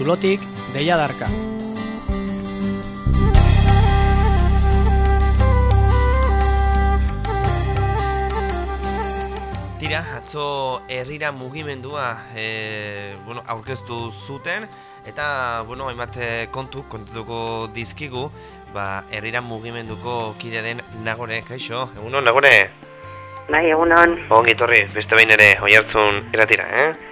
Zulotik, Deia Darka. Tira, atzo herrira mugimendua e, bueno, aurkeztu zuten eta bueno, hainbat eh, kontu kontatuko dizkigu ba, herrira mugimenduko kide den Nagore, kaixo? Egunon, Nagore? Bai, egunon. Ongi torri, beste behin ere oi hartzun eratira, eh?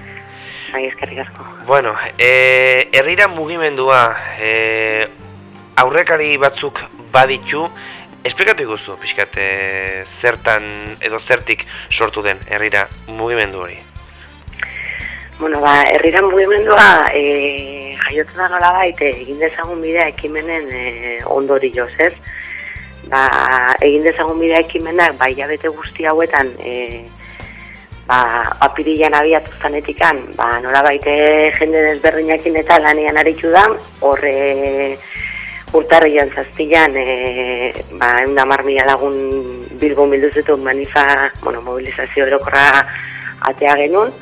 Bai, eskerrik asko. Bueno, e, herrira mugimendua e, aurrekari batzuk baditu, esplikatu iguzu, pixkat, e, zertan edo zertik sortu den herrira mugimendu hori? Bueno, ba, herrira mugimendua e, jaiotzen da nola baite, egin dezagun bidea ekimenen e, ondorioz, ez? Ba, egin dezagun bidea ekimenak, bai jabete guzti hauetan, e, ba, apirilan abiatu zanetikan, ba, nola baite jende desberdinakin eta lanian aritu da, horre urtarrian zaztilan, e, ba, eunda mila lagun bilbo milduzetu manifa, bueno, mobilizazio erokorra atea genuen,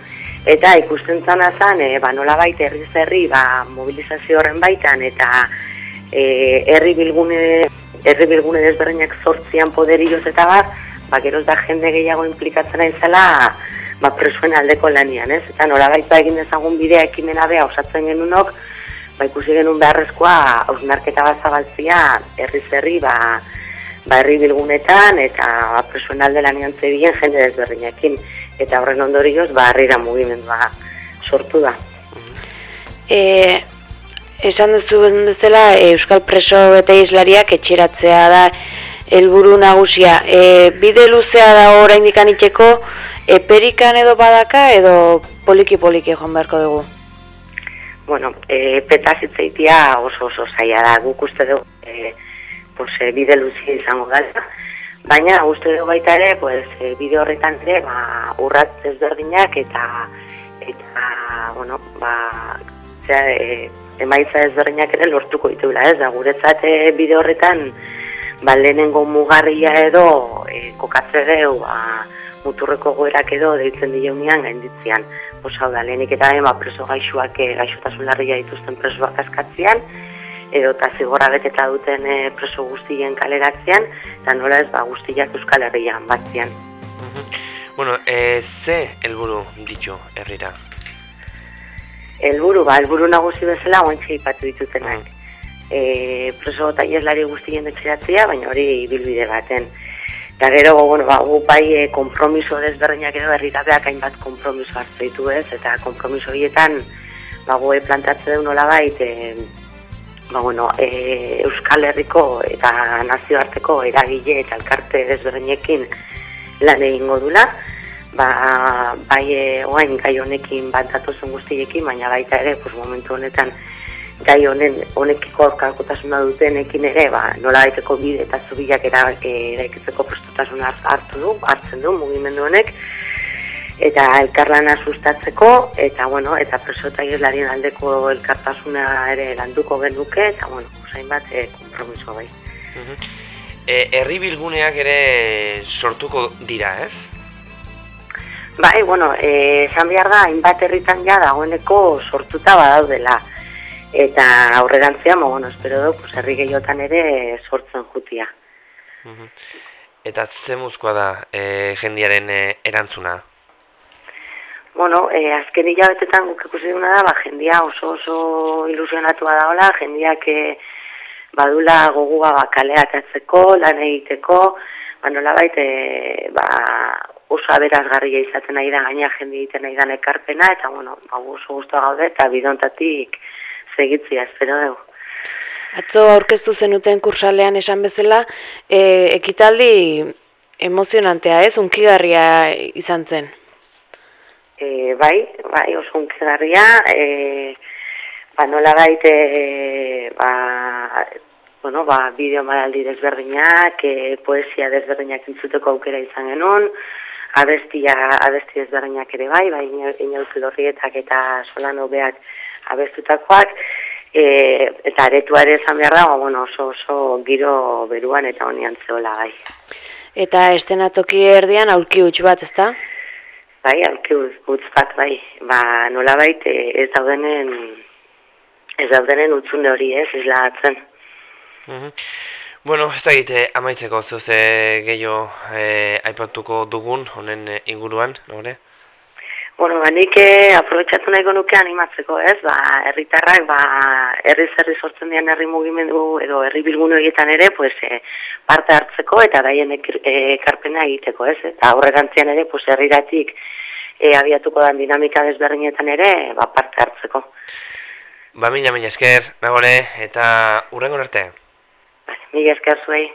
Eta ikusten zana zen, e, ba, nola baita herri zerri ba, mobilizazio horren baitan, eta e, herri bilgune, herri bilgune desberdinak sortzian poderioz eta bat, ba, geroz da jende gehiago implikatzen aizela ba, presuen aldeko lanian, ez? Eta nola baita egin dezagun bidea ekimena beha osatzen genunok, ba, ikusi genuen beharrezkoa hausnarketa bat zabaltzia herri zerri, ba, ba, herri bilgunetan, eta ba, presuen alde lanian zebien jende desberdinekin eta horren ondorioz ba harrira mugimendua sortu da. E, esan duzu bezala Euskal Preso eta Islariak etxeratzea da helburu nagusia. E, bide luzea da oraindik anitzeko eperikan edo badaka edo poliki poliki joan beharko dugu. Bueno, e, petaz itzaitia oso oso zaila da, guk uste dugu e, pues, e, bide luzea izango da. Baina uste dugu baita ere, pues, bide horretan ere, ba, urrat ezberdinak eta eta, bueno, ba, zera, e, emaitza ezberdinak ere lortuko ditugula, ez da, guretzat bide horretan, ba, lehenengo mugarria edo e, kokatze dugu, ba, muturreko goerak edo deitzen dionean gainditzean. Pues, da, lehenik eta ba, preso gaixuak, e, gaixotasun larria dituzten presoak askatzean, edo eta zigorra beteta duten e, preso guztien kaleratzean, eta nola ez ba, guztiak Euskal Herrian batzean. Bueno, e, ze helburu ditu herrira? Helburu, ba, helburu nagusi bezala oantxe ipatu ditutenak. E, preso eta ieslari guztien etxeratzea, baina hori bilbide baten. Eta gero, bueno, ba, gu bai e, kompromiso desberdinak edo herritabeak hainbat kompromiso hartu ditu ez, eta kompromiso horietan, ba, gu plantatze du nola bait, e, ba, bueno, e, Euskal Herriko eta nazioarteko eragile eta elkarte desberdinekin lan egingo dula, ba, bai e, oain gai honekin bat datozen guztiekin, baina baita ere, pues, momentu honetan gai honen honekiko aurkakotasuna dutenekin ere, ba, nola baiteko bide eta zubilak eraikitzeko prestotasuna hartu du, hartzen du mugimendu honek, eta elkarlana sustatzeko eta bueno, eta preso eta irlarien aldeko elkartasuna ere landuko genuke eta bueno, usain bat e, kompromiso bai. E, herri bilguneak ere sortuko dira, ez? Bai, bueno, eh, esan behar da, hainbat herritan ja dagoeneko sortuta badaudela. Eta aurrerantzia, bueno, espero du, pues, herri gehiotan ere sortzen jutia. Eta zemuzkoa da e, jendiaren e, erantzuna? Bueno, e, azken hilabetetan guk ikusi duna da, ba, jendia oso oso ilusionatua daola, jendiak e, badula gogua ba, kaleak atzeko, lan egiteko, ba, nola baita, e, ba, oso aberazgarria izaten nahi da, gaina jende egiten nahi da ekarpena, eta bueno, ba, oso guztua gaude, eta bidontatik segitzia, espero dugu. Atzo aurkeztu zenuten kursalean esan bezala, e, ekitaldi emozionantea ez, unkigarria izan zen. E, bai, bai, oso unkigarria, e, ba, nola baite, e, ba, bueno, ba, bideo maraldi desberdinak, e, poesia desberdinak intzuteko aukera izan genuen, abestia, abesti desberdinak ere bai, bai, inautu lorrietak eta solano beak abestutakoak, e, eta aretua ere esan behar da, ba, bueno, oso, oso giro beruan eta honian zehola bai. Eta estenatoki erdian aurki huts bat, ezta? Bai, aurki huts bat, bai. Ba, nola baita ez daudenen ez daudenen utzune hori ez, islagatzen. Mhm. Bueno, ez da egite amaitzeko zuze gehiago eh, aipatuko dugun honen eh, inguruan, nore? Bueno, ba, nik eh, aprobetsatu nahiko nuke animatzeko, ez? Ba, herritarrak ba, herri zerri sortzen dian herri mugimendu edo herri bilgunu egiten ere, pues, eh, parte hartzeko eta daien eh, ekarpena egiteko, ez? Eta aurrerantzian ere, pues, herriratik eh, abiatuko dan dinamika desberdinetan ere, ba, parte hartzeko. Ba, mila, mila esker, nagore, eta urrengo arte. Ba, Mila esker zuei.